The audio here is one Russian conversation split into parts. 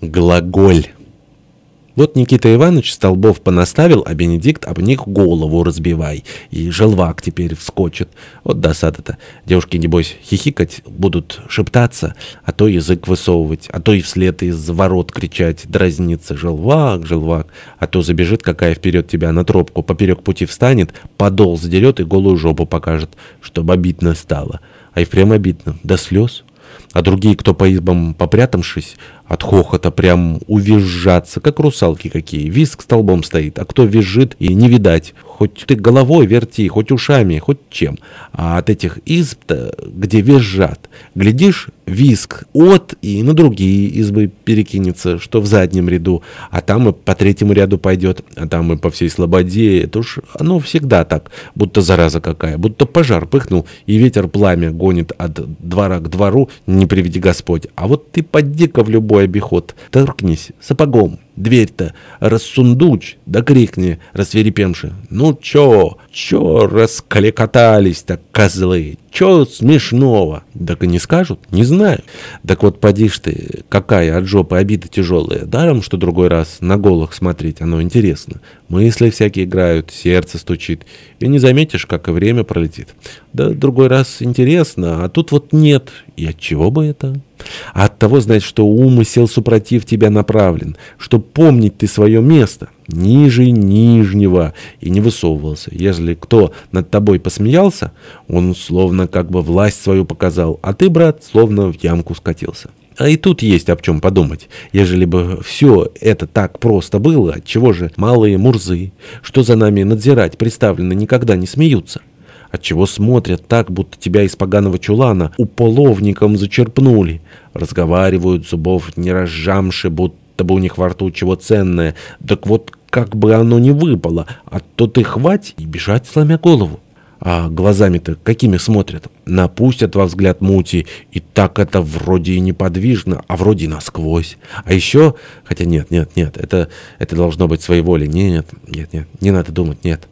Глаголь. Вот Никита Иванович столбов понаставил, а Бенедикт об них голову разбивай. И желвак теперь вскочит. Вот досада-то. Девушки, небось, хихикать будут, шептаться, а то язык высовывать, а то и вслед из ворот кричать, дразниться. Желвак, желвак. А то забежит какая вперед тебя на тропку, поперек пути встанет, подол задерет и голую жопу покажет, чтобы обидно стало. А и прям обидно, до слез. А другие, кто по избам попрятавшись, от хохота прям увизжаться, как русалки какие. Виск столбом стоит, а кто визжит и не видать. Хоть ты головой верти, хоть ушами, хоть чем. А от этих изб где визжат, глядишь, виск от и на другие избы перекинется, что в заднем ряду, а там и по третьему ряду пойдет, а там и по всей слободе. Это уж оно всегда так, будто зараза какая, будто пожар пыхнул, и ветер пламя гонит от двора к двору, не приведи Господь. А вот ты поди-ка в любой обиход, торкнись сапогом. Дверь-то рассундуч, да крикни, рассверепемши. Ну чё, чё раскалекотались-то, козлы? Чё смешного? Так и не скажут, не знаю. Так вот, поди ж ты, какая от жопы обида тяжелая. Даром, что другой раз на голых смотреть, оно интересно. Мысли всякие играют, сердце стучит. И не заметишь, как и время пролетит. Да другой раз интересно, а тут вот нет. И от чего бы это? От того, знать, что умысел супротив тебя направлен, что помнить ты свое место, ниже нижнего, и не высовывался. Если кто над тобой посмеялся, он словно как бы власть свою показал, а ты, брат, словно в ямку скатился. А и тут есть об чем подумать. Ежели бы все это так просто было, чего же малые мурзы, что за нами надзирать представлены, никогда не смеются? Отчего смотрят так, будто тебя из поганого чулана уполовником зачерпнули? Разговаривают, зубов не разжамши, будто бы у них во рту чего ценное. Так вот, как бы оно ни выпало, а то ты хвать и бежать, сломя голову. А глазами-то какими смотрят? Напустят во взгляд мути, и так это вроде и неподвижно, а вроде насквозь. А еще, хотя нет, нет, нет, это, это должно быть своей воли. Нет, нет, нет, не надо думать, нет.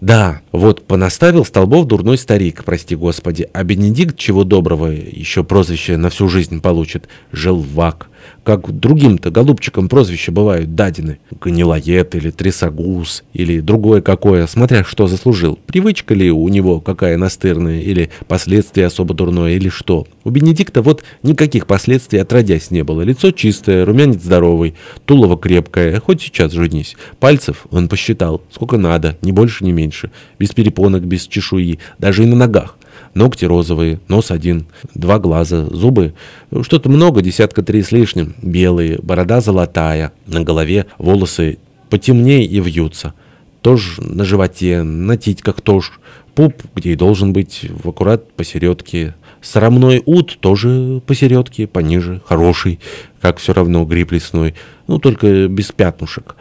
Да, вот понаставил столбов дурной старик, прости господи, а Бенедикт, чего доброго, еще прозвище на всю жизнь получит, желвак. Как другим-то голубчикам прозвища бывают дадены. Гнилоед или трясогуз, или другое какое, смотря что заслужил. Привычка ли у него какая настырная, или последствия особо дурное, или что. У Бенедикта вот никаких последствий отродясь не было. Лицо чистое, румянец здоровый, тулово крепкое, хоть сейчас женись. Пальцев он посчитал, сколько надо, ни больше, ни меньше. Без перепонок, без чешуи, даже и на ногах. Ногти розовые, нос один, два глаза, зубы, что-то много, десятка три с лишним, белые, борода золотая, на голове волосы потемнее и вьются. Тоже на животе, на титьках тоже, пуп, где и должен быть, в аккурат посередке. Срамной ут тоже посередке, пониже, хороший, как все равно гриб лесной, ну только без пятнушек.